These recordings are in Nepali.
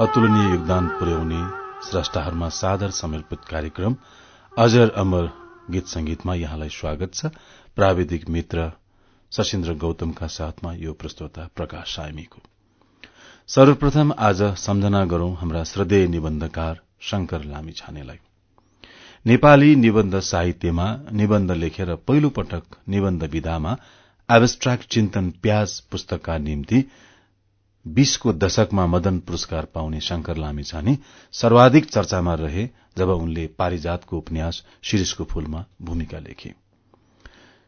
अतुलनीय योगदान पुर्याउने श्रष्टाहरूमा सादर समर्पित कार्यक्रम अजर अमर गीत संगीतमा यहाँलाई स्वागत छ। प्राविधिक मित्र सशिन्द्र गौतमका साथमा यो प्रस्तोता प्रकाश सायमीको। सर्वप्रथम आज सम्झना गरौं हाम्रा श्रद्धेय निबन्धकार शंकर लामी छानेलाई। नेपाली निबन्ध साहित्यमा निबन्ध लेखेर पहिलो पटक निबन्ध विधामा एब्स्ट्राक्ट चिन्तन प्याज पुस्तकका निम्ति बीसको दशकमा मदन पुरस्कार पाउने शंकर लामिछाने सर्वाधिक चर्चामा रहे जब उनले पारिजातको उपन्यास शिरिषको फूलमा भूमिका लेखे।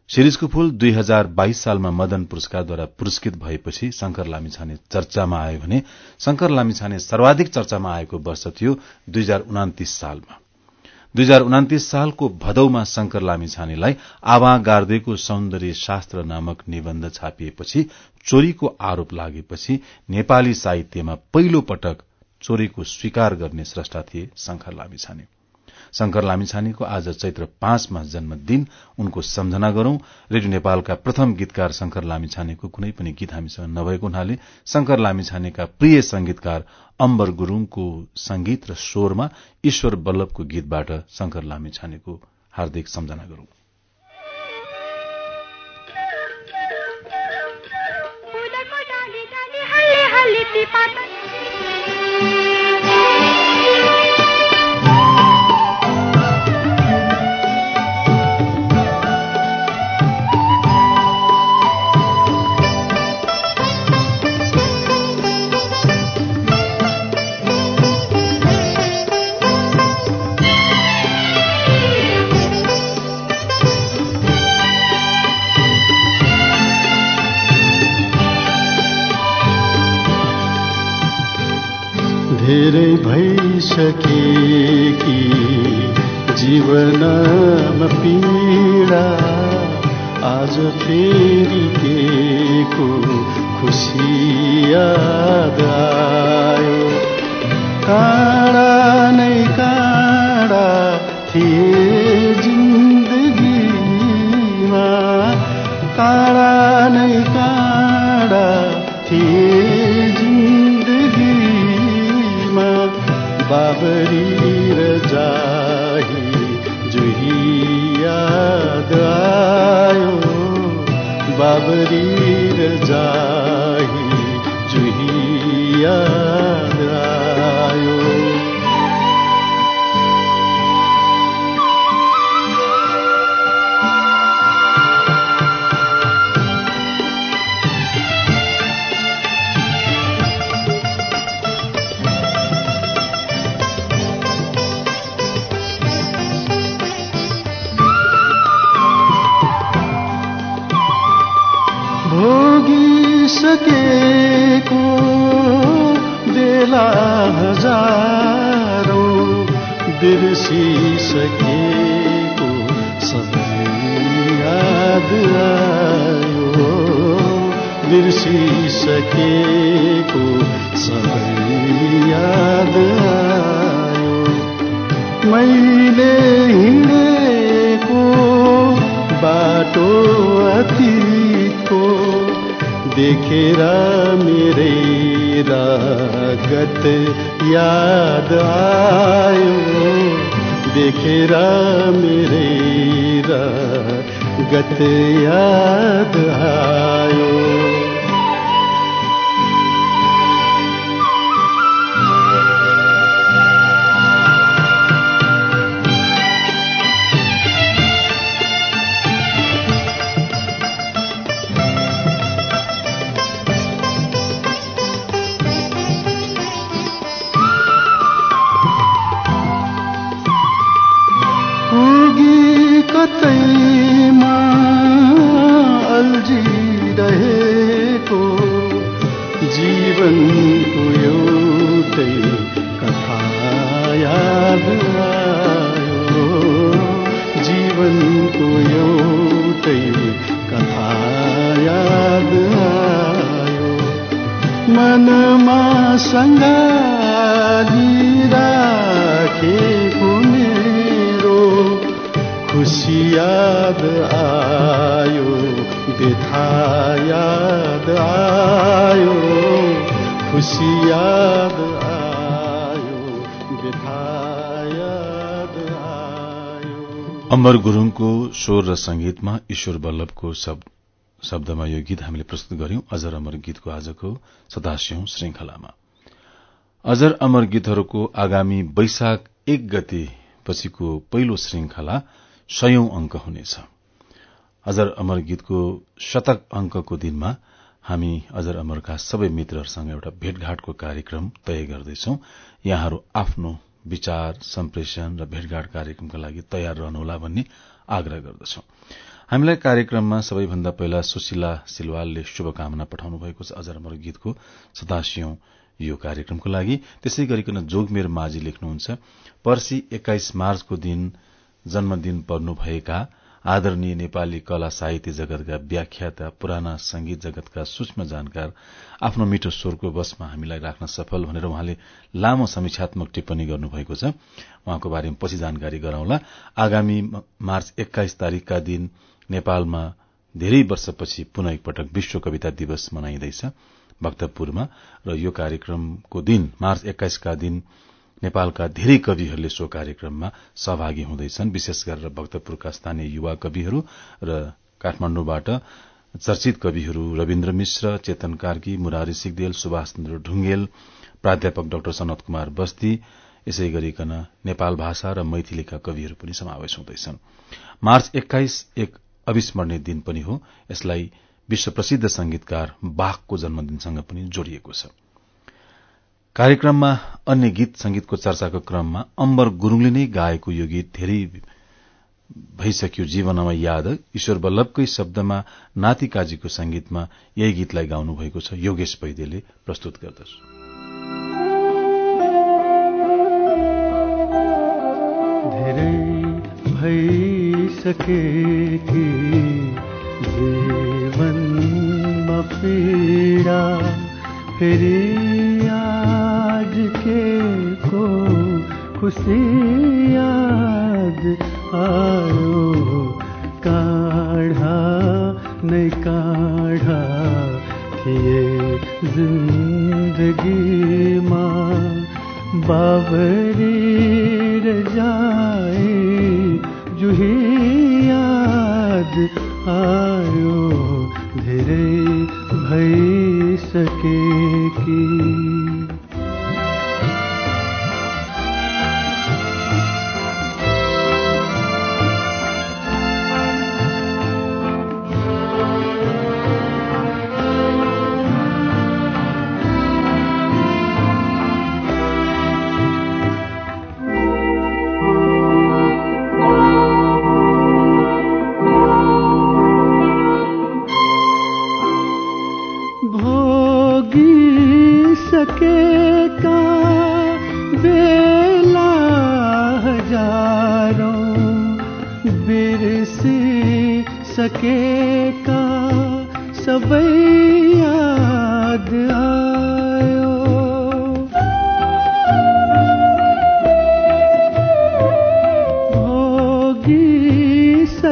शिरिषको फूल दुई हजार बाइस सालमा मदन पुरस्कारद्वारा पुरस्कृत भएपछि शंकर लामिछाने चर्चामा आयो भने शंकर लामिछाने सर्वाधिक चर्चामा आएको वर्ष थियो दुई हजार उनातिस सालमा। दुई हजार उनातिस सालको भदौमा शंकर लामिछानेलाई आवा गार्देको सौन्दर्य शास्त्र नामक निबन्ध छापिएपछि चोरीको आरोप लागेपछि नेपाली साहित्यमा पहिलो पटक चोरीको स्वीकार गर्ने श्रष्टा थिए शंकर लामिछाने शंकर लामिछानेको आज चैत्र पाँचमा जन्मदिन उनको सम्झना गरौं। रेडियो नेपालका प्रथम गीतकार शंकर लामिछानेको कुनै पनि गीत हामीसँग नभएको हुनाले शंकर लामिछानेका प्रिय संगीतकार अम्बर गुरूङको संगीत र स्वरमा ईश्वर बल्लभको गीतबाट शंकर लामिछानेको हार्दिक सम्झना गरौं। धेरै भइसके कि जीवनमा पीडा आज फेरि के को खुसी याद आयो। काँडा नै काँडा थिए जिन्दगीमा। काँडा जाही जुही सकेको बेला हजारौँ बिर्सिसकेको सबै याद आयो। बिर्सिसकेको सबै याद आयो। मैले हिँडेको बाटो अतीतको देखेर मेरै रागत याद आयो। देखेर मेरै रागत याद आयो। तिमीसँग दिराखेको मेरो खुसी याद आयो व्यथा याद आयो। खुसी याद आयो व्यथा याद आयो। अमर गुरुङको स्वर र संगीतमा ईश्वर बल्लभको शब्द शब्दमा यो गीत हामीले प्रस्तुत गर्यौं अजर अमर गीतको आजको सदास्यौं श्रृंखलामा अजर अमर गीतहरूको आगामी वैशाख एक गते पछिको पहिलो श्रृंखला सयौं अंक हुनेछ। अजर अमर गीतको शतक अंकको दिनमा हामी अजर अमरका सबै मित्रहरूसँग एउटा भेटघाटको कार्यक्रम तय गर्दैछौ। यहाँहरू आफ्नो विचार सम्प्रेषण र भेटघाट कार्यक्रमका लागि तयार रहनुहोला भन्ने आग्रह गर्दछौं। हामीलाई कार्यक्रममा सबैभन्दा पहिला सुशीला सिलवालले शुभकामना पठाउनु भएको छ अजर अमर गीतको सतासियौं यो कार्यक्रमको लागि। त्यसै गरिकन जोगमेर माझी लेख्नुहुन्छ पर्सी एक्काइस मार्चको दिन जन्मदिन पर्नुभएका आदरणीय नेपाली कला साहित्य जगतका व्याख्याता पुराना संगीत जगतका सूक्ष्म जानकार आफ्नो मिठो स्वरको बसमा हामीलाई राख्न सफल भनेर उहाँले लामो समीक्षात्मक टिप्पणी गर्नुभएको छ। उहाँको बारेमा पछि जानकारी गराउँला। आगामी मार्च एक्काइस तारीकका दिन नेपालमा धेरै वर्षपछि पुनः एकपटक विश्व कविता दिवस मनाइँदैछ। भक्तपुरमा र यो कार्यक्रमको दिन मार्च एक्काइसका दिन नेपालका धेरै कविहरूले सो कार्यक्रममा सहभागी हुँदैछन्। विशेष गरेर भक्तपुरका स्थानीय युवा कविहरू र काठमाण्डुबाट चर्चित कविहरू रविन्द्र मिश्र चेतन कार्की मुरारी सिगदेल सुभाष चन्द्र ढुंगेल प्राध्यापक डाक्टर सनत कुमार बस्ती यसै गरिकन नेपाल भाषा र मैथिलीका कविहरू पनि समावेश हुँदैछन्। मार्च एक्काइस एक अविस्मरणीय दिन पनि हो। यसलाई विश्व प्रसिद्ध संगीतकार बाघको जन्मदिनसँग पनि जोडिएको छ। कार्यक्रममा अन्य गीत संगीतको चर्चाको क्रममा अम्बर गुरूङले नै गाएको यो गीत धेरै भइसक्यो जीवनमा याद। ईश्वर वल्लभकै शब्दमा नाति काजीको संगीतमा यही गीतलाई गाउनु भएको छ। योगेश वैद्यले प्रस्तुत गर्दछ। जीवनमा पीडा फेरि आज के को खुसी याद आयो काढा नै काढा थिए जिन्दगीमा बाबरी भइसके कि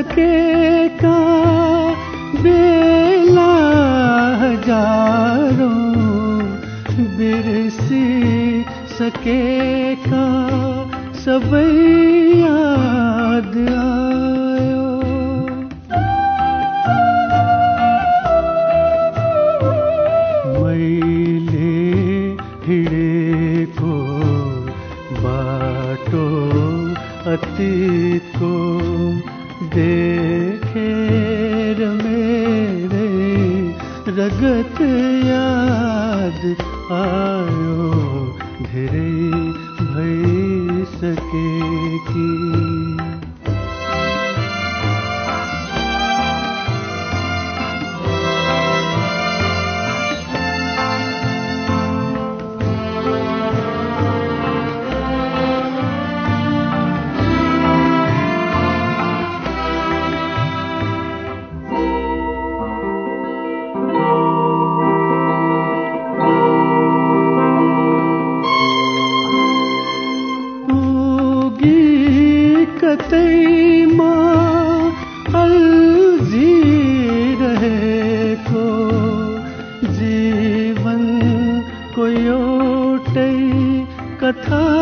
सकेका बेला हजारों बिरसी सकेका सबै कथा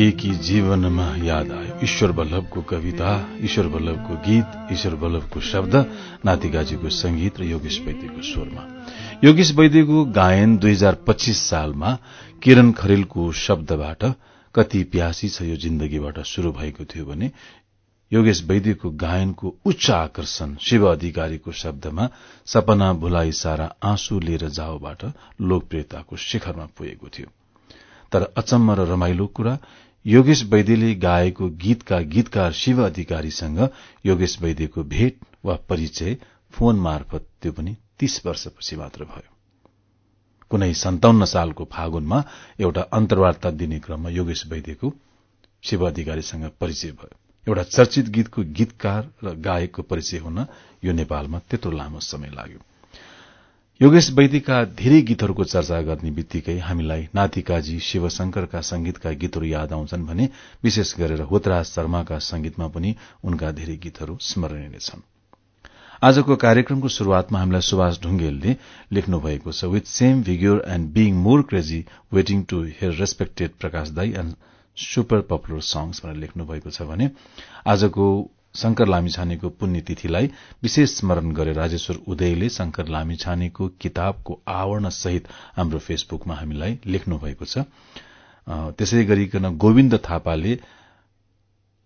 कि जीवनमा याद आयो। ईश्वर वल्लभको कविता ईश्वर वल्लभको गीत ईश्वर वल्लभको शब्द नातिगाजीको संगीत र योगेश वैद्यको स्वरमा। योगेश वैद्यको गायन दुई हजार पच्चीस सालमा किरण खरेलको शब्दबाट कति प्यासी छ यो जिन्दगीबाट शुरू भएको थियो भने योगेश वैद्यको गायनको उच्च आकर्षण शिव अधिकारीको शब्दमा सपना भुलाई सारा आँसु लिएर जाओबाट लोकप्रियताको शिखरमा पुगेको थियो। तर अचम्म र रमाइलो कुरा योगेश वैद्यले गाएको गीतका गीतकार शिव अधिकारीसँग योगेश वैद्यको भेट वा परिचय फोन मार्फत त्यो पनि तीस वर्षपछि मात्र भयो। कुनै सन्ताउन्न सालको फागुनमा एउटा अन्तर्वार्ता दिने क्रममा योगेश वैद्यको शिव अधिकारीसँग परिचय भयो। एउटा चर्चित गीतको गीतकार र गायकको परिचय हुन यो नेपालमा त्यत्रो लामो समय लाग्यो। योगेश वैदिकका धेरै गीतहरूको चर्चा गर्ने बित्तिकै हामीलाई नातिकाजी शिवशंकरका संगीतका गीतहरू याद आउँछन् भने विशेष गरेर होतराज शर्माका संगीतमा पनि उनका धेरै गीतहरू स्मरणीय छन्। आजको कार्यक्रमको शुरूआतमा हामीलाई सुभाष ढुङ्गेलले लेख्नु भएको छ with same vigour and being more crazy waiting to hear respected Prakash दाई एण्ड सुपर पपुलर संग्स भनेर लेख्नु भएको छ भने आजको शंकर लामिछानेको पुण्यतिथिलाई विशेष स्मरण गरेर राजेश्वर उदयले शंकर लामिछानेको किताबको आवरण सहित हाम्रो फेसबुकमा हामीलाई लेख्नु भएको छ। त्यसै गरिकन गोविन्द थापाले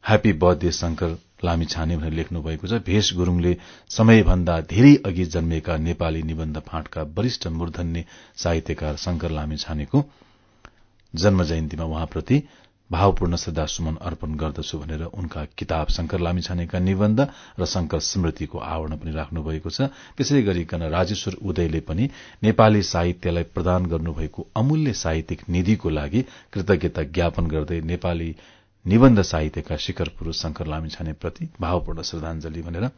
ह्याप्पी बर्थडे शंकर लामिछाने भनेर लेख्नु भएको छ। भेष गुरूङले समयभन्दा धेरै अघि जन्मेका नेपाली निबन्ध फाँटका वरिष्ठ मूर्धन्य साहित्यकार शंकर लामिछानेको जन्म जयन्तीमा उहाँप्रति भावपूर्ण श्रद्धा सुमन अर्पण गर्दछु भनेर उनका किताब शंकर लामिछानेका निबन्ध र शंकर स्मृतिको आवरण पनि राख्नु भएको छ। त्यसै गरिकन राजेश्वर उदयले पनि नेपाली साहित्यलाई प्रदान गर्नुभएको अमूल्य साहित्यिक निधिको लागि कृतज्ञता ज्ञापन गर्दै नेपाली निबन्ध साहित्यका शिखर पुरूष शंकर लामिछानेप्रति भावपूर्ण श्रद्धांजलि भनेर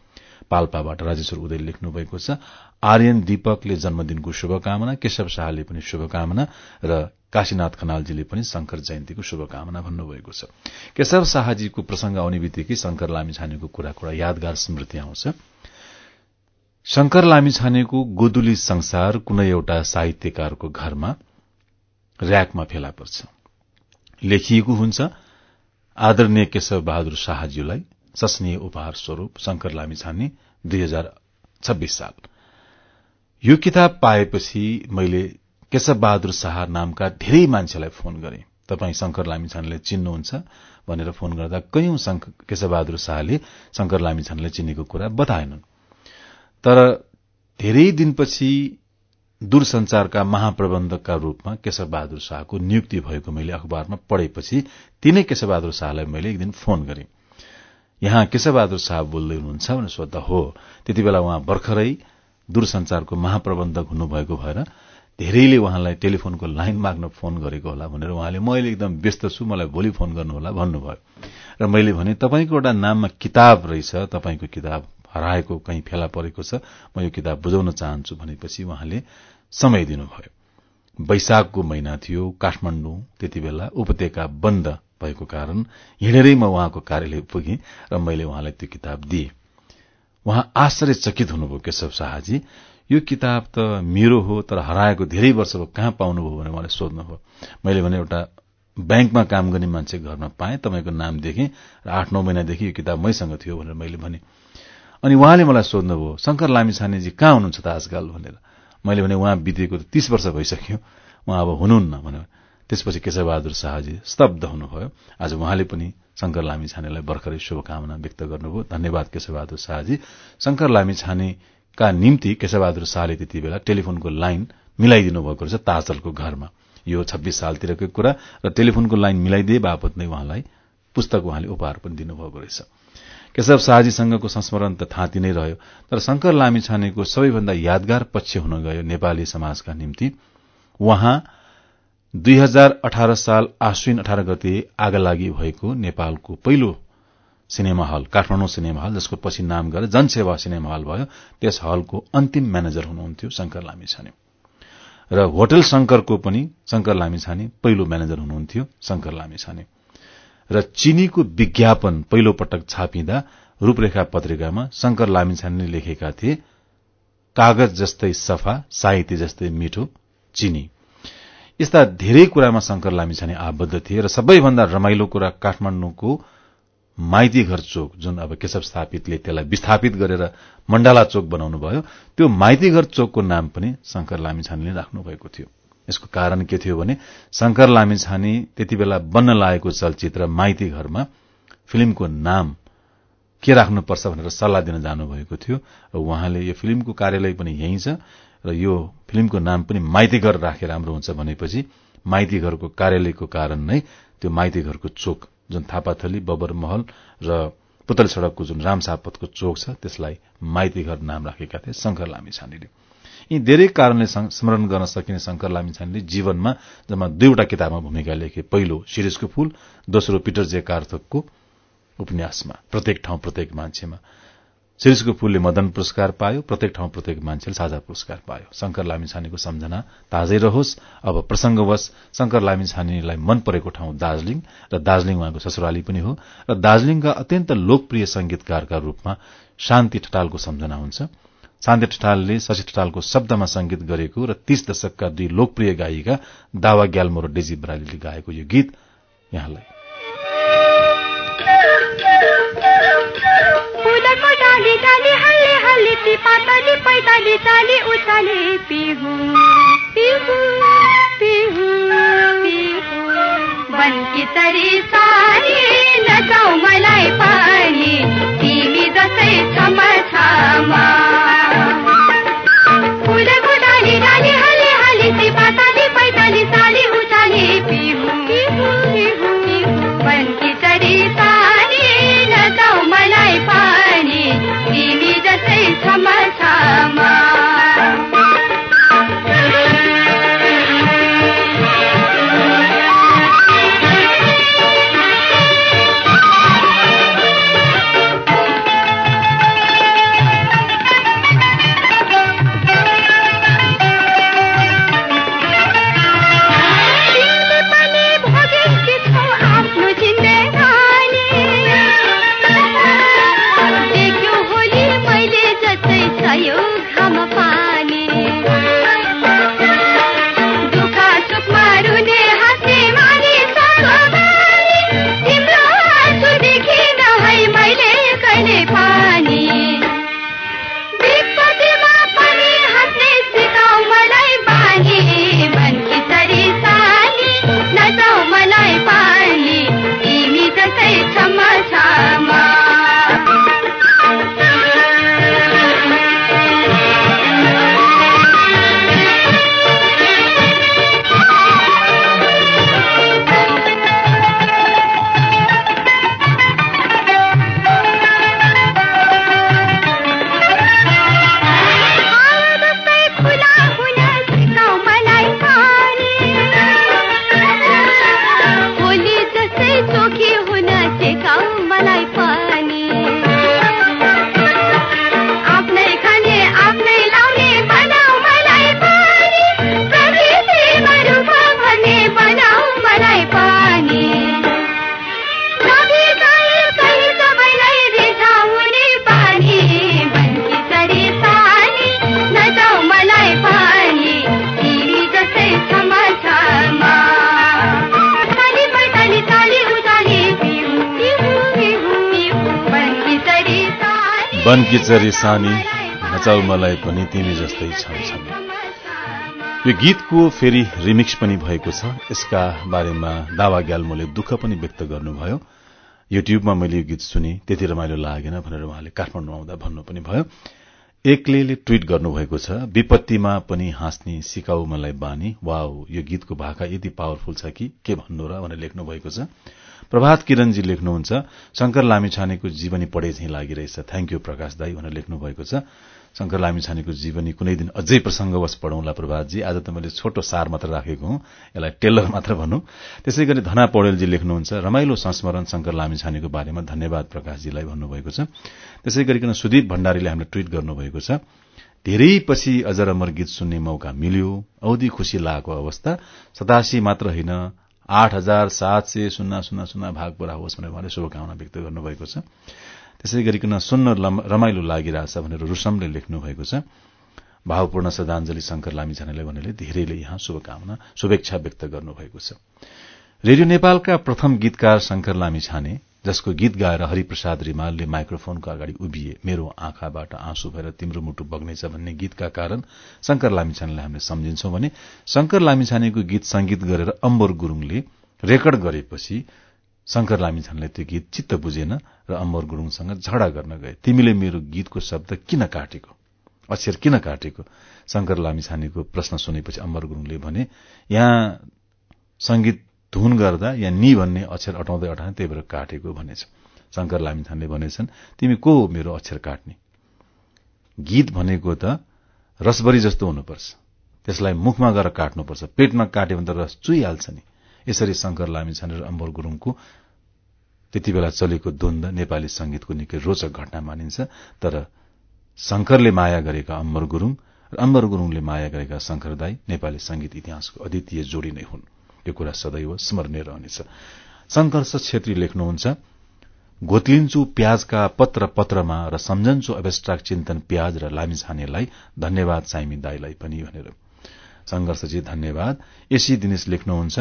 पाल्पाबाट राजेश्वर उदय लेख्नु भएको छ। आर्यन दीपकले जन्मदिनको शुभकामना केशव शाहले पनि शुभकामना र काशीनाथ खनालजीले पनि शंकर जयन्तीको शुभकामना भन्नुभएको छ। केशव शाहजीको प्रसंग आउने बित्तिकै शंकर लामिछानेको कुरा कुरा यादगार स्मृति आउँछ। शंकर लामिछानेको गोदुली संसार कुनै एउटा साहित्यकारको घरमा र्याकमा फेला पर्छ। लेखिएको हुन्छ आदरणीय केशव बहादुर शाहज्यूलाई सस्नीय उपहार स्वरूप शंकर लामिछाने दुई हजार साल। यो किताब पाएपछि मैले केशव बहादुर शाह नामका धेरै मान्छेलाई फोन गरे। तपाईँ शंकर लामिछानेलाई चिन्नुहुन्छ भनेर फोन गर्दा कैयौं केशव बहादुर शाहले शंकर लामिछानेलाई चिनेको कुरा बताएनन्। तर धेरै दिनपछि दूरसंचारका महाप्रबन्धकका रूपमा केशव बहादुर शाहको नियुक्ति भएको मैले अखबारमा पढेपछि तिनै केशव बहादुर शाहलाई मैले एक दिन फोन गरे। यहाँ केशव बहादुर शाह बोल्दै हुनुहुन्छ भनेर सोद्धा हो। त्यति बेला उहाँ भर्खरै दूरसंचारको महाप्रबन्धक हुनुभएको भएर धेरैले उहाँलाई टेलिफोनको लाइन माग्न फोन गरेको होला भनेर उहाँले म अहिले एकदम व्यस्त छु मलाई भोलि फोन गर्नुहोला भन्नुभयो। र मैले भने तपाईँको एउटा नाममा किताब रहेछ तपाईँको किताब हराएको कहीँ फेला परेको छ म यो किताब बुझाउन चाहन्छु भनेपछि उहाँले समय दिनुभयो। वैशाखको महिना थियो काठमाडौँ त्यति बेला उपत्यका बन्द भएको कारण हिँडेरै म उहाँको कार्यालय पुगेँ र मैले उहाँलाई त्यो किताब दिए। उहाँ आश्चर्यचकित हुनुभयो केशव शाहजी। यो किताब त मेरो हो तर हराएको धेरै वर्ष भयो। कहाँ पाउनुभयो भनेर उहाँले सोध्नुभयो मैले भने एउटा ब्याङ्कमा काम गर्ने मान्छे घरमा पाएँ तपाईँको नाम देखेँ र आठ नौ महिनादेखि यो किताब मैसँग थियो भनेर मैले भने। अनि उहाँले मलाई सोध्नुभयो शंकर लामिछानेजी कहाँ हुनुहुन्छ त आजकल? भनेर। मैले भने उहाँ बितेको तीस वर्ष भइसक्यो। उहाँ अब हुनुहुन्न भने त्यसपछि केशवबहादुर शाहजी स्तब्ध हुनुभयो। आज उहाँले पनि शंकर लामी छानेलाई भर्खरै शुभकामना व्यक्त गर्नुभयो। धन्यवाद केशवबहादुर शाहजी। शंकर लामी छाने का निम्ति केशबहादुर शाहले त्यति बेला टेलिफोनको लाइन मिलाइदिनु भएको रहेछ ताजलको घरमा। यो छब्बीस सालतिरको कुरा र टेलिफोनको लाइन मिलाइदिए बापत नै उहाँलाई पुस्तक उहाँले उपहार पनि दिनुभएको रहेछ। केशव शाहजीसँगको संस्मरण त थाँती नै रह्यो तर शंकर लामी छानेको सबैभन्दा यादगार पक्ष हुन गयो नेपाली समाजका निम्ति। उहाँ दुई साल आश्विन अठार गते आगलागी भएको नेपालको पहिलो cinema hall Kathmandu cinema hall जसको पछि नाम गरेर जनसेवा सिनेमा हल भयो। त्यस हलको अन्तिम म्यानेजर हुनुहुन्थ्यो शंकर लामिछाने। र होटल शंकरको पनि शंकर लामिछाने पहिलो म्यानेजर हुनुहुन्थ्यो शंकर लामिछाने। र चिनीको विज्ञापन पहिलो पटक छापिँदा रूपरेखा पत्रिकामा शंकर लामिछानेले लेखेका थिए कागज जस्तै सफा साहित्य जस्तै मिठो चिनी। यस्ता धेरै कुरामा शंकर लामिछाने आबद्ध थिए र सबैभन्दा रमाइलो कुरा काठमाडौँको माइती घर चोक जुन अब केशव स्थापितले त्यसलाई विस्थापित गरेर मण्डला चोक बनाउनु भयो त्यो माइती घर चोकको नाम पनि शंकर लामिछानेले राख्नु भएको थियो। यसको कारण के थियो भने शंकर लामिछाने त्यति बेला बन्न लागेको चलचित्र माइती घरमा फिल्मको नाम के राख्नुपर्छ भनेर सल्लाह दिन जानुभएको थियो र उहाँले यो फिल्मको कार्यालय पनि यही छ र यो फिल्मको नाम पनि माइतीघर राखे राम्रो हुन्छ भनेपछि माइतीघरको कार्यालयको कारण नै त्यो माइतीघरको चोक जुन थापाथली बबर महल र पुतल सड़कको जुन रामसापतको चोक छ त्यसलाई माइतीघर नाम राखेका थिए शंकर लामी छानेले। यी धेरै कारणले स्मरण गर्न सकिने शंकर लामी छानेले जीवनमा जम्मा दुईवटा किताबमा भूमिका लेखे। पहिलो शिरिजको फूल दोस्रो पिटर जे कार्थकको उपन्यासमा प्रत्येक ठाउँ प्रत्येक मान्छेमा। शिरिषको फूलले मदन पुरस्कार पायो प्रत्येक ठाउँ प्रत्येक मान्छेले साझा पुरस्कार पायो। शंकर लामिछानेको सम्झना ताजै रहोस्। अब प्रसंगवश शंकर लामिछानेलाई मन परेको ठाउँ दार्जीलिङ र दार्जीलिङ उहाँको ससुराली पनि हो र दार्जीलिङका अत्यन्त लोकप्रिय संगीतकारका रूपमा शान्ति ठटालको सम्झना हुन्छ। शान्ति ठटालले शशि ठटालको शब्दमा संगीत गरेको र तीस दशकका दुई लोकप्रिय गायिका दावा ग्याल्मो र डेजी बरालीले गाएको यो गीत यहाँलाई। डाली डाली हल्ले हल्ले ती पातली पैताली चाली उचाले पिहु पिहु पिहु पिहु। बनकी तरी सारी नजाऊ मलाई पानी तिमी जस्तै छमा छमा चरी सानी नचाउ मलाई पनि तिमी जस्तै छमछम यो गीतको फेरि रिमिक्स पनि भएको छ। यसका बारेमा दावा ग्याल्मोले दुःख पनि व्यक्त गर्नुभयो। युट्युबमा मैले यो गीत सुने त्यति रमाइलो लागेन भनेर उहाँले काठमाडौँ आउँदा भन्नु पनि भयो। एक्लेले ट्वीट गर्नुभएको छ विपत्तिमा पनि हाँस्ने सिकाऊ मलाई बानी। वाउ यो गीतको भाका यति पावरफुल छ कि के भन्नु र भनेर लेख्नु भएको छ। प्रभात किरणजी लेख्नुहुन्छ शंकर लामिछानेको जीवनी पढे झैं लागिरहेछ। थ्याङ्क यू प्रकाश दाई भनेर लेख्नु भएको छ। शंकर लामिछानेको जीवनी कुनै दिन अझै प्रसंगवश पढौंला प्रभातजी। आज त मैले छोटो सार मात्र राखेको हुँ यसलाई टेलर मात्र भनौं। त्यसै गरी धना पौडेलजी लेख्नुहुन्छ रमाइलो संस्मरण शंकर लामिछानेको बारेमा धन्यवाद प्रकाशजीलाई भन्नुभएको छ। त्यसै गरिकन सुदीप भण्डारीले हामीलाई ट्वीट गर्नुभएको छ धेरै पछि अजर अमर गीत सुन्ने मौका मिल्यो औधी खुशी लागेको अवस्था सतासी मात्र होइन आठ हजार सात सय शून्य शून्य शून्य भाग पूरा होस् भनेर उहाँले शुभकामना व्यक्त गर्नुभएको छ। त्यसै गरिकन सुन्न रमाइलो लागिरहेछ भनेर रुसमले लेख्नु भएको छ। भावपूर्ण श्रद्धाञ्जली शंकर लामिछानेलाई भनेर धेरैले यहाँ शुभकामना शुभेच्छा व्यक्त गर्नुभएको छ। रेडियो नेपालका प्रथम गीतकार शंकर लामिछाने जसको गीत गाएर हरिप्रसाद रिमालले माइक्रोफोनको अगाडि उभिए। मेरो आँखाबाट आँसु भएर तिम्रो मुटु बग्नेछ भन्ने गीतका कारण शंकर लामिछानेलाई हामीले सम्झिन्छौं भने शंकर लामिछानेको गीत संगीत गरेर अम्बर गुरूङले रेकर्ड गरेपछि शंकर लामिछानेलाई त्यो गीत चित्त बुझेन र अम्बर गुरूङसँग झगडा गर्न गए। तिमीले मेरो गीतको शब्द किन काटेको? अक्षर किन काटेको? शंकर लामिछानेको प्रश्न सुनेपछि अम्बर गुरूङले भने यहाँ संगीत धुन गर्दा या नि भन्ने अक्षर अटाउँदै अटाउने त्यही भएर काटेको भनेछ। शंकर लामिछानले भनेछन् तिमी को मेरो अक्षर काट्ने? गीत भनेको त रसबरी जस्तो हुनुपर्छ। त्यसलाई मुखमा गएर काट्नुपर्छ। पेटमा काट्यो भने त रस चुइहाल्छ नि। यसरी शंकर लामिछाने र अम्बर गुरूङको त्यति बेला चलेको द्वन्द नेपाली संगीतको निकै रोचक घटना मानिन्छ। तर शंकरले माया गरेका अम्बर गुरूङ र अम्बर गुरूङले माया गरेका शंकर दाई नेपाली संगीत इतिहासको अद्वितीय जोडी नै हुन्। यो कुरा सदैव स्मरणीय रहनेछ। संघर्ष छेत्री लेख्नुहुन्छ घोत्लिन्छु प्याजका पत्र पत्रमा र सम्झन्छु अवेस्ट्राक चिन्तन प्याज र लामिछानेलाई धन्यवाद साइमी दाईलाई पनि भनेर। संघर्षजी धन्यवाद। एसी दिनेश लेख्नुहुन्छ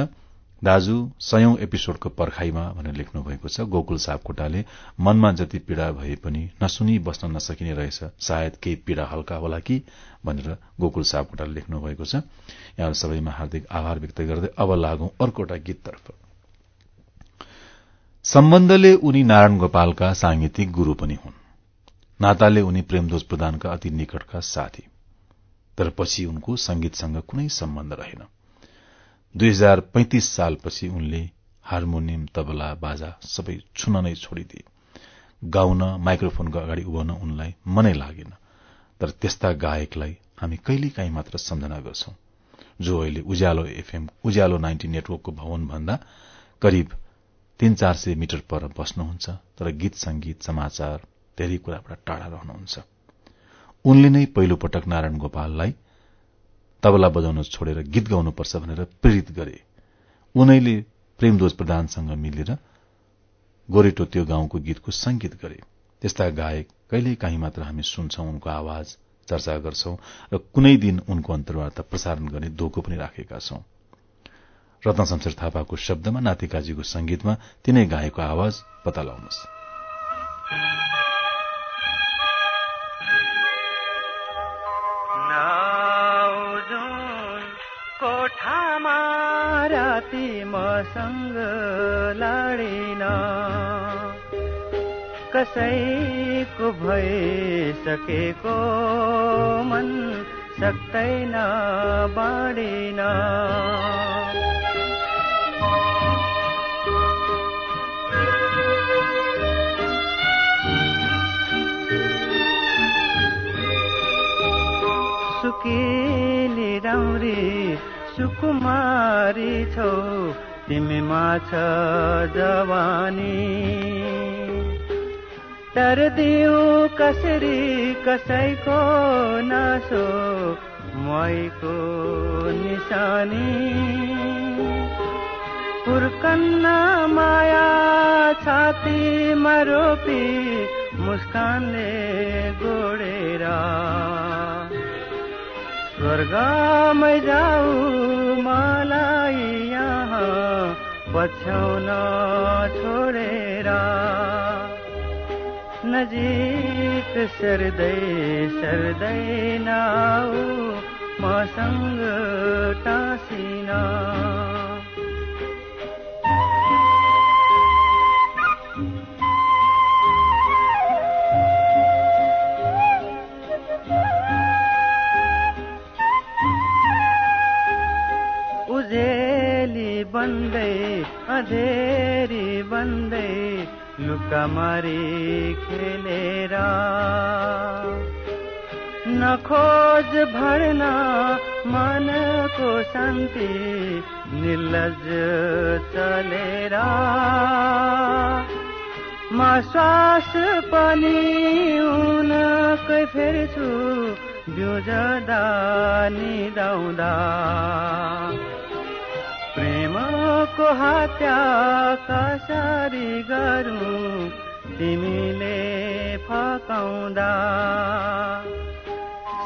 दाजु सयौं एपिसोडको पर्खाईमा भनेर लेख्नु भएको छ गोकुल सापकोटाले मनमा जति पीड़ा भए पनि नसुनी बस्न नसकिने रहेछ सायद केही पीड़ा हल्का होला कि भनेर गोकुल सापकोटाले लेख्नु भएको छ। यहाँहरू सबैमा हार्दिक आभार व्यक्त गर्दै अब लागौं अर्कोटा गीततर्फ। सम्बन्धले उनी नारायण गोपालका सांगीतिक गुरू पनि हुन्। नाताले उनी प्रेमदोज प्रधानका अति निकटका साथी। तर पछि उनको संगीतसँग कुनै सम्बन्ध रहेन। दुई हजार पैंतिस सालपछि उनले हार्मोनियम तबला बाजा सबै छुन नै छोडिदिए। गाउन माइक्रोफोनको अगाडि उभ्न उनलाई मनै लागेन तर त्यस्ता गायकलाई हामी कहिलेकाहीँ मात्र सम्झना गर्छौं। जो अहिले उज्यालो एफएम उज्यालो नाइन्टी नेटवर्कको भवन भन्दा करिब तीन चार सय मिटर पर बस्नुहुन्छ तर गीत संगीत समाचार धेरै कुराबाट टाढा रहनुहुन्छ। उनले नै पहिलो पटक नारायण गोपाललाई तबला बजाउन छोडेर गीत गाउनुपर्छ भनेर प्रेरित गरे। उनैले प्रेमदोज प्रधानसँग मिलेर गोरेटो त्यो गाउँको गीतको संगीत गरे। त्यस्ता गायक कहिले काहीँ मात्र हामी सुन्छौं उनको आवाज चर्चा गर्छौं र कुनै दिन उनको अन्तर्वार्ता प्रसारण गर्ने धोको पनि राखेका छौं। रत्न शमशेर थापाको शब्दमा नातिकाजीको संगीतमा तिनै गायकको आवाज पत्ता लगाउनुहोस्। राति मसँग लाडिन। कसैको भइसकेको मन सक्दैन बाडिन। सुकेली राउरी सुकुमारी छौ तिमीमा छ जवानी। तर दिउ कसरी कसैको नासो मैको निशानी। पुर्कन्न माया छातीमा रोपी मुस्कानले गोडेर। स्वर्गमै जाऊ मलाई यहाँ पछ्याउन छोडेर। नजिक सर्दै सर्दै नाउ मसँग टाँसिन। बन्दै अधेरी बन्दै लुकामारी खेलेर। नखोज भर्न मनको शान्ति निर्लज चलेर। म श्वास पनि उनकै फेर्छु बिउजदा निदाउँदा को हत्या कसरी गरौँ? तिमीले फकाउँदा।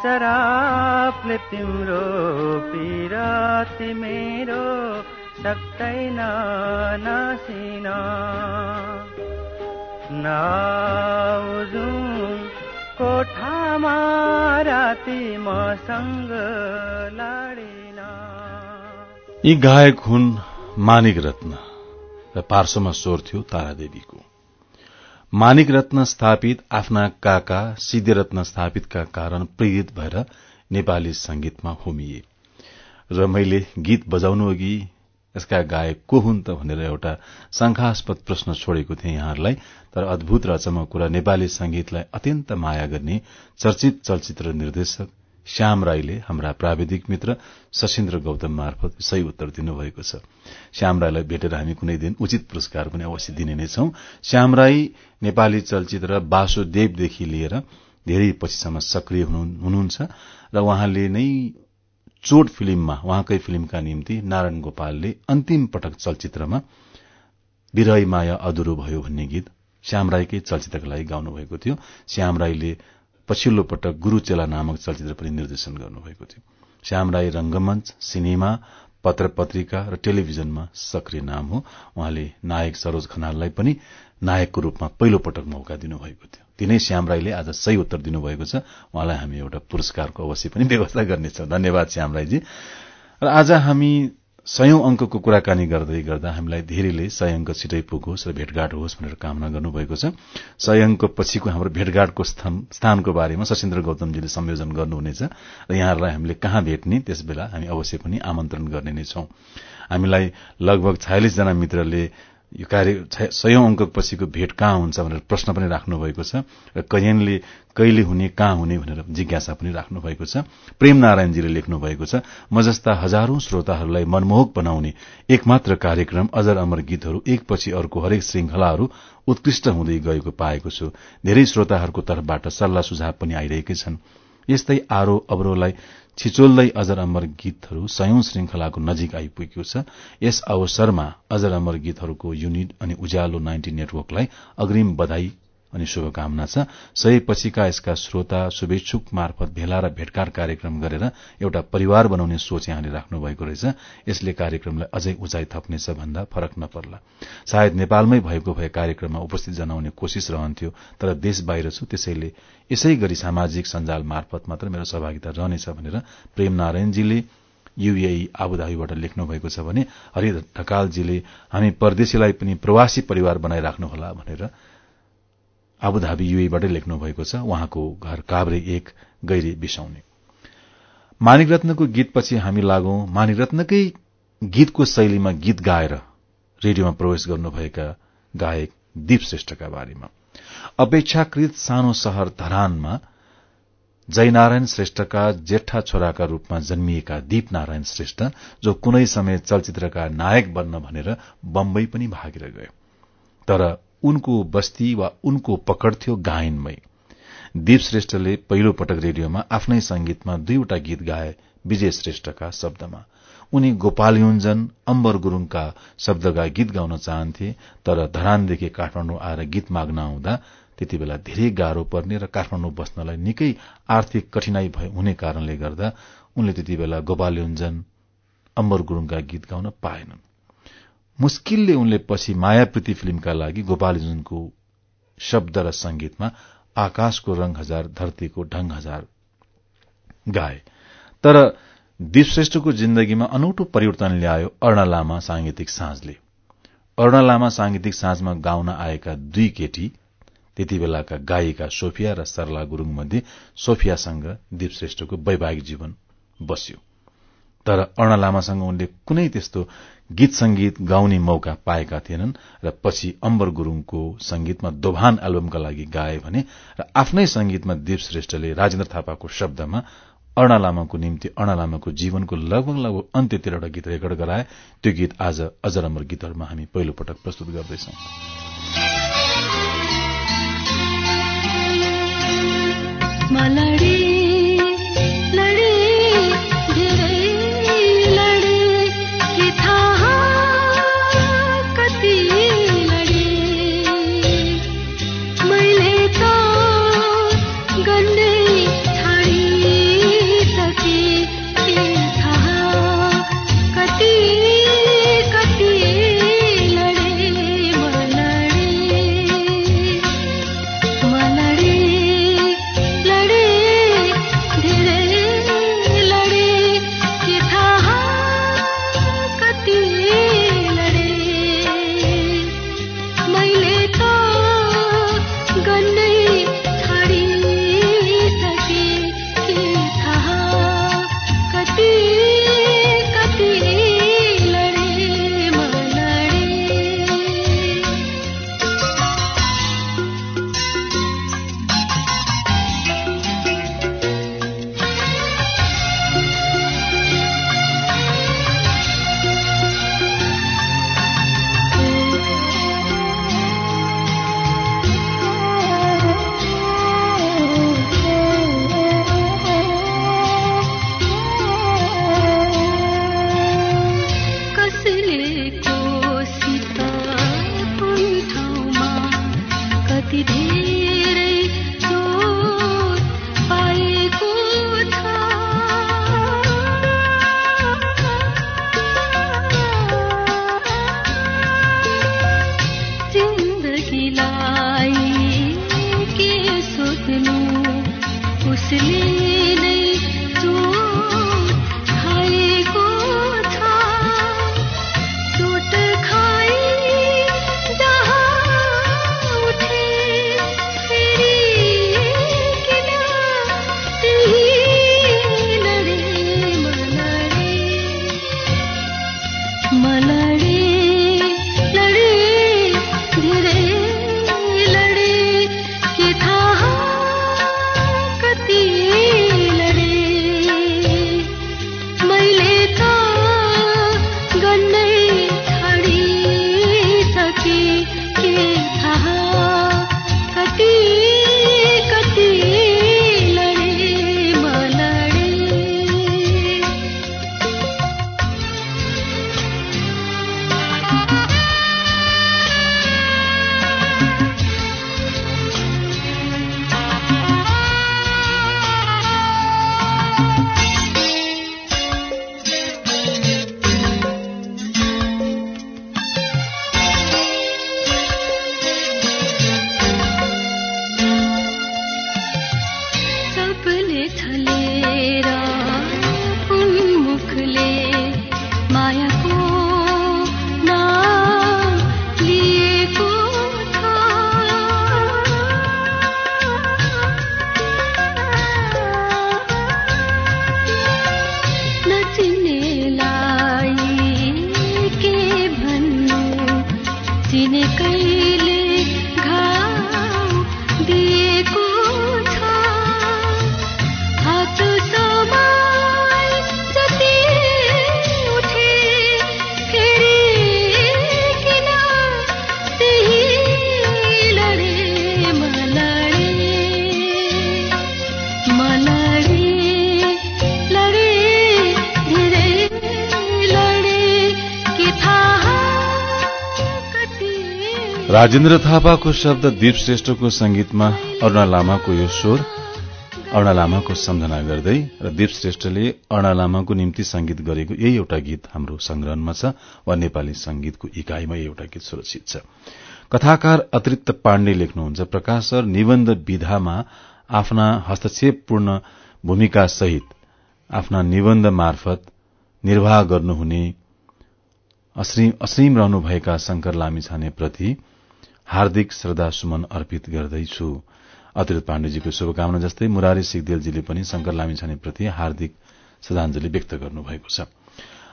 शराबले तिम्रो पिरती मेरो सक्दैन नसिन। नआउजुन कोठामा राति मसँग लडिन यी गायक हुन् मानिक रत्न र पार्श्वमा स्वर थियो तारादेवीको मानिक रत्न स्थापित आफ्ना काका सिद्धरत्न स्थापितका कारण प्रेरित भएर नेपाली संगीतमा होमिए। र मैले गीत बजाउनु अघि यसका गायक को हुन् त भनेर एउटा शंखास्पद प्रश्न छोडेको थिएँ यहाँहरूलाई तर अद्भुत र अचम्म कुरा नेपाली संगीतलाई अत्यन्त माया गर्ने चर्चित चलचित्र निर्देशक श्याम राईले हाम्रा प्राविधिक मित्र सशिन्द्र गौतम मार्फत सही उत्तर दिनुभएको छ। श्याम राईलाई भेटेर हामी कुनै दिन उचित पुरस्कार पनि अवश्य दिने नै छौं। श्याम राई नेपाली चलचित्र वासुदेवदेखि लिएर धेरै पछिसम्म सक्रिय हुनुहुन्छ र उहाँले नै चोट फिल्ममा उहाँकै फिल्मका निम्ति नारायण गोपालले अन्तिम पटक चलचित्रमा विरही माया अधुरो भयो भन्ने गीत श्याम राईकै चलचित्रका लागि गाउनुभएको थियो। श्याम राईले पछिल्लो पटक गुरूचेला नामक चलचित्र पनि निर्देशन गर्नुभएको थियो। श्याम राई रंगमंच सिनेमा पत्र पत्रिका र टेलिभिजनमा सक्रिय नाम हो। उहाँले नायक सरोज खनाललाई पनि नायकको रूपमा पहिलो पटक मौका दिनुभएको थियो। तिनै श्याम राईले आज सही उत्तर दिनुभएको छ। उहाँलाई हामी एउटा पुरस्कारको अवश्य पनि व्यवस्था गर्नेछौ। धन्यवाद श्याम राईजी। र आज हामी सयौं अंकको कुराकानी गर्दै गर्दा हामीलाई धेरैले सय अंक छिटै पुगोस् र भेटघाट होस् भनेर कामना गर्नुभएको छ। सय अंक पछिको हाम्रो भेटघाटको स्थानको बारेमा सशिन्द्र गौतमजीले संयोजन गर्नुहुनेछ र यहाँहरूलाई हामीले कहाँ भेट्ने त्यस बेला हामी अवश्य पनि आमन्त्रण गर्ने नै छौं। हामीलाई लगभग छयालिस जना मित्रले यो कार्य सयौं अंक पछिको भेट कहाँ हुन्छ भनेर प्रश्न पनि राख्नु भएको छ र कैयनले कहिले हुने कहाँ हुने भनेर जिज्ञासा पनि राख्नु भएको छ। प्रेम नारायणजीले लेख्नु भएको छ म जस्ता हजारौं श्रोताहरूलाई मनमोहक बनाउने एकमात्र कार्यक्रम अजर अमर गीतहरू एकपछि अर्को हरेक श्रृंखलाहरू उत्कृष्ट हुँदै गएको पाएको छु। धेरै श्रोताहरूको तर्फबाट सल्लाह सुझाव पनि आइरहेकै छन्। यस्तै आरो अवरोलाई छिचोल्दै अजर अमर गीतहरू सयौं श्रृंखलाको नजिक आइपुगेको छ। यस अवसरमा अजर अमर गीतहरूको युनिट अनि उज्यालो नाइन्टी नेटवर्कलाई अग्रिम बधाई अनि शुभकामना छ। सय पछिका यसका श्रोता शुभेच्छुक मार्फत भेला र भेटघाट कार्यक्रम गरेर एउटा परिवार बनाउने सोच यहाँले राख्नु भएको रहेछ। यसले कार्यक्रमलाई अझै उचाइ थप्नेछ भन्दा फरक नपर्ला। सायद नेपालमै भएको भए कार्यक्रममा उपस्थित जनाउने कोशिश रहन्थ्यो तर देश बाहिर छु त्यसैले यसै गरी सामाजिक सञ्जाल मार्फत मात्र मेरो सहभागिता रहनेछ भनेर प्रेम नारायणजीले युएई आबुधाबीबाट लेख्नु भएको छ भने हरि ढकालजीले हामी परदेशीलाई पनि प्रवासी परिवार बनाइराख्नुहोला भनेर आबुधाबी युएबाटै लेख्नु भएको छ। उहाँको घर काभ्रे एक गैरे बिसाउने। मानिक रत्नको गीतपछि हामी लागौं मानिक रत्नकै गीतको शैलीमा गीत गाएर रेडियोमा प्रवेश गर्नुभएका गायक दीप श्रेष्ठका बारेमा। अपेक्षाकृत सानो शहर धरानमा जयनारायण श्रेष्ठका जेठा छोराका रूपमा जन्मिएका दीप नारायण श्रेष्ठ जो कुनै समय चलचित्रका नायक बन्न भनेर बम्बई पनि भागेर गए। तर उनको बस्ती वा उनको पकड़ थियो गायनमै दीप श्रेष्ठले पहिलो पटक रेडियोमा आफ्नै संगीतमा दुईवटा गीत गाए विजय श्रेष्ठका शब्दमा। उनी गोपाल युञ्जन अम्बर गुरूङका शब्दका गीत गाउन चाहन्थे तर धरानदेखि काठमाडौँ आएर गीत माग्न आउँदा त्यति बेला धेरै गाह्रो पर्ने र काठमाडौँ बस्नलाई निकै आर्थिक कठिनाई हुने कारणले गर्दा उनले त्यति बेला गोपाल युञ्जन अम्बर गुरूङका गीत गाउन पाएनन्। मुस्किलले उनले पछि मायाप्रति फिल्मका लागि गोपालजुनको शब्द र संगीतमा आकाशको रंग हजार धरतीको ढंग हजार गाए। तर दीपश्रेष्ठको जिन्दगीमा अनौठो परिवर्तन ल्यायो अर्ण लामा सांगीतिक साँझले। अर्ण लामा सांगीतिक साँझमा गाउन आएका दुई केटी त्यति बेलाका गायिका सोफिया र सरला गुरूङ मध्ये सोफियासँग दीपश्रेष्ठको वैवाहिक जीवन बस्यो। तर अर्ण लामासँग उनले कुनै त्यस्तो गीत संगीत गाउने मौका पाएका थिएनन् र पछि अम्बर गुरूङको संगीतमा दोभान एल्बमका लागि गाए भने र आफ्नै संगीतमा दीप श्रेष्ठले राजेन्द्र थापाको शब्दमा अर्ण लामाको निम्ति अर्ण लामाको जीवनको लगभग लगभग अन्त्यतिर एउटा गीत रेकर्ड गराए त्यो गीत आज अजर अमर गीतहरूमा हामी पहिलो पटक प्रस्तुत गर्दैछौ। मलडी राजेन्द्र थापाको शब्द दीप श्रेष्ठको संगीतमा अरूणा लामाको यो स्वर। अरूणा लामाको सम्झना गर्दै र दीप श्रेष्ठले अरूणा लामाको निम्ति संगीत गरेको यही एउटा गीत हाम्रो संग्रहणमा छ वा नेपाली संगीतको इकाईमा एउटा गीत सुरक्षित छ। कथाकार अतिरिक्त पाण्डे लेख्नुहुन्छ प्रकाश सर निबन्ध विधामा आफ्ना हस्तक्षेपपूर्ण भूमिका सहित आफ्ना निबन्ध मार्फत निर्वाह गर्नुहुने असीम रहनुभएका शंकर लामिछानेप्रति हार्दिक श्रद्धा सुमन अर्पित गर्दैछु। अतिरिक्त पाण्डेजीको शुभकामना जस्तै मुरारी सिगदेलजीले पनि शंकर लामिछानेप्रति हार्दिक श्रद्धांजलि व्यक्त गर्नुभएको छ।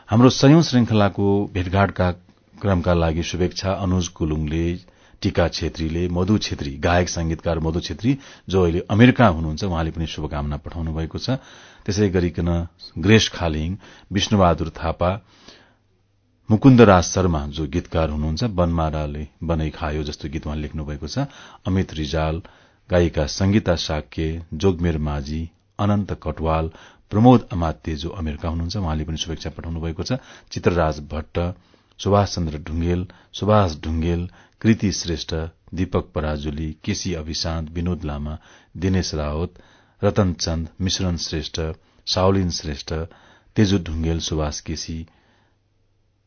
हाम्रो सयौं श्रृंखलाको भेटघाटका क्रमका लागि शुभेच्छा। अनुज कुलुङले टीका छेत्रीले मधु छेत्री गायक संगीतकार मधु छेत्री जो अहिले अमेरिका हुनुहुन्छ उहाँले पनि शुभकामना पठाउनु भएको छ। त्यसै गरिकन ग्रेश खालिङ विष्णुबहादुर थापा मुकुन्द राज शर्मा जो गीतकार हुनुहुन्छ बनमाराले बनै खायो जस्तो गीत उहाँ लेख्नु भएको छ। अमित रिजाल गायिका संगीता साक्य जोगमेर माझी अनन्त कटवाल प्रमोद अमात्य जो अमेरिका हुनुहुन्छ उहाँले पनि शुभेच्छा पठाउनु भएको छ। चित्रराज भट्ट सुभाष चन्द्र ढुङ्गेल सुभाष ढुङ्गेल कृति श्रेष्ठ दीपक पराजुली केसी अभिशान्त विनोद लामा दिनेश रावत रतन चन्द मिश्रण श्रेष्ठ साउलिन श्रेष्ठ तेजु ढुङ्गेल सुभाष केसी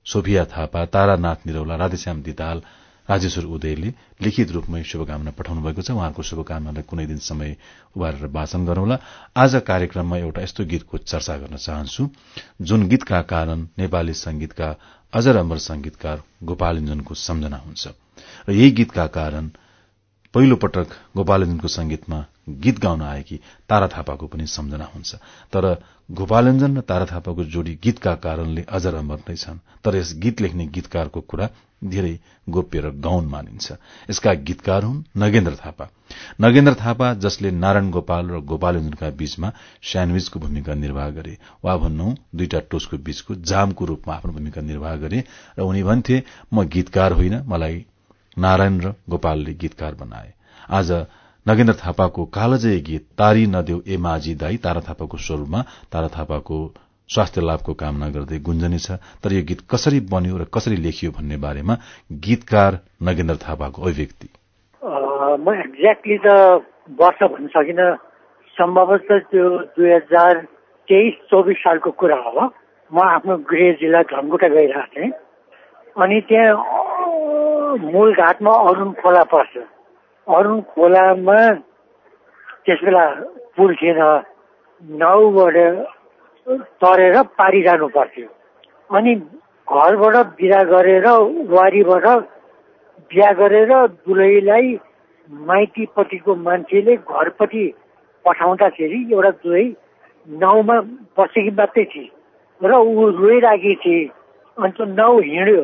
सोभिया थापा तारानाथ निरौला राधेश्याम दिताल राजेश्वर उदयले लिखित रूपमै शुभकामना पठाउनु भएको छ। उहाँहरूको शुभकामनालाई कुनै दिन समय उभारेर वाचन गरौंला। आज कार्यक्रममा एउटा यस्तो गीतको चर्चा गर्न चाहन्छु। जुन गीतका कारण नेपाली संगीतका अजर अमर संगीतकार गोपालञ्जनको सम्झना हुन्छ। र यही गीतका कारण पहिलो पटक गोपालञ्जनको संगीतमा गीत गाउन आएकी तारा थापाको पनि सम्झना हुन्छ। तर गोपालञ्जन र तारा थापाको जोडी गीतका कारणले अजर अमर नै छन्। तर यस गीत लेख्ने गीतकारको कुरा धेरै गोप्य र गौन मानिन्छ। यसका गीतकार हुन् नगेन्द्र थापा। नगेन्द्र थापा जसले नारायण गोपाल र गोपालञ्जनका बीचमा स्यान्डविचको भूमिका निर्वाह गरे वा भन्नु दुईटा टोसको बीचको जामको रूपमा आफ्नो भूमिका निर्वाह गरे र उनी भन्थे म गीतकार होइन मलाई नारायण र गोपालले गीतकार बनाए। आज नगेन्द्र थापाको कालजय गीत तारी नदेऊ ए माझी दाई तारा थापाको स्वरूपमा तारा थापाको स्वास्थ्य लाभको कामना गर्दै गुन्जने छ। तर यो गीत कसरी बन्यो र कसरी लेखियो भन्ने बारेमा गीतकार नगेन्द्र थापाको अभिव्यक्ति। म एक्ज्याक्टली त वर्ष भन्न सकिनँ। सम्भवतः त्यो दुई हजार तेइस चौबिस सालको कुरा हो। म आफ्नो गृह जिल्ला धनकुटा गइरहेको थिएँ। अनि त्यहाँ मूल घाटमा अरुण खोला पर्छ। अरुण खोलामा त्यस बेला पुल थिएन नाउबाट तरेर पारी जानु पर्थ्यो। अनि घरबाट बिदा गरेर वारीबाट बिहा गरेर दुलैलाई माइतीपट्टिको मान्छेले घरपट्टि पठाउँदाखेरि एउटा दुलै नाउँमा बसेकी मात्रै थिए र ऊ रोइराखेकी थिए। अनि त्यो नाउ हिँड्यो।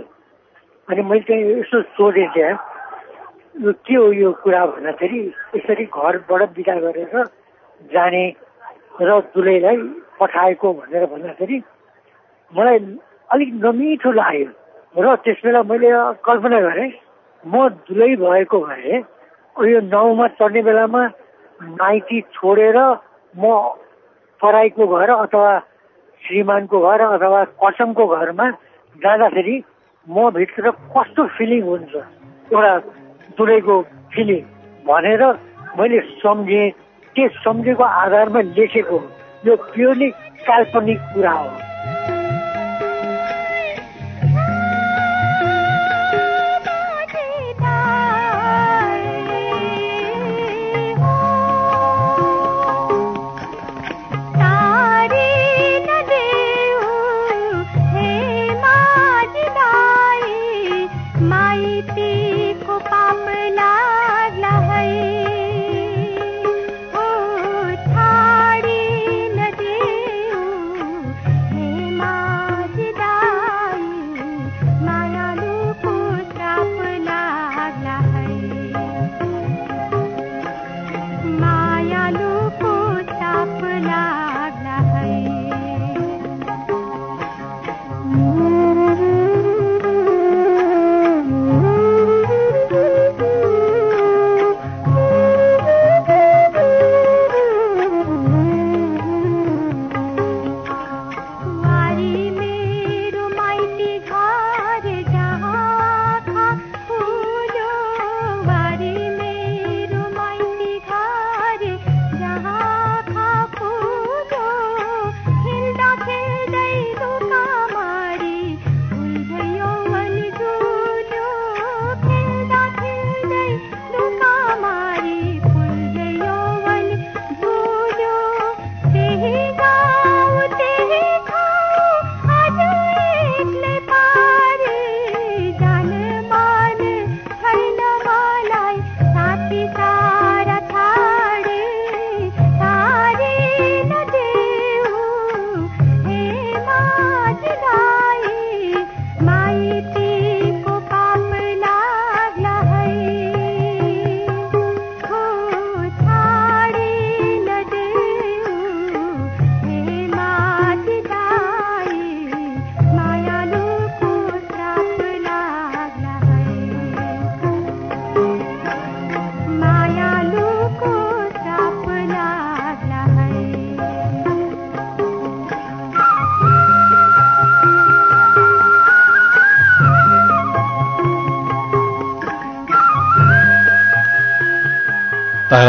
अनि मैले चाहिँ यसो सोधेँ त्यहाँ यो के हो यो कुरा भन्दाखेरि यसरी घरबाट बिदा गरेर जाने र दुलैलाई पठाएको भनेर भन्दाखेरि मलाई अलिक नमिठो लाग्यो। र त्यस बेला मैले कल्पना गरेँ म दुलै भएको भए यो नाउँमा चढ्ने बेलामा माइती छोडेर म पराईको घर अथवा श्रीमानको घर अथवा कसमको घरमा जाँदाखेरि म भित्र कस्तो फिलिङ हुन्छ एउटा दुलैको फिलिङ भनेर मैले सम्झेँ त्यो सम्झेको आधारमा लेखेको यो प्योरली काल्पनिक कुरा हो।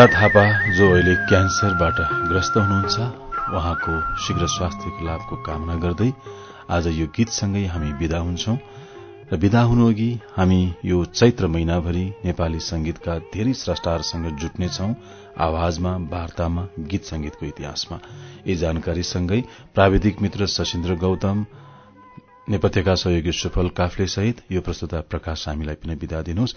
थापा जो अहिले क्यान्सरबाट ग्रस्त हुनुहुन्छ उहाँको शीघ्र स्वास्थ्यको लाभको कामना गर्दै आज यो गीतसँगै हामी विदा हुन्छौं। र विदा हुनुअघि हामी यो चैत्र महिनाभरि नेपाली संगीतका धेरै स्रष्टाहरूसँग जुट्नेछौ आवाजमा वार्तामा गीत संगीतको इतिहासमा। यी जानकारीसँगै प्राविधिक मित्र शशीन्द्र गौतम नेपथ्यका सहयोगी सुफल काफले सहित यो प्रस्तुता प्रकाश हामीलाई पनि विदा दिनुहोस्।